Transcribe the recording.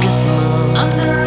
darkest moon. Under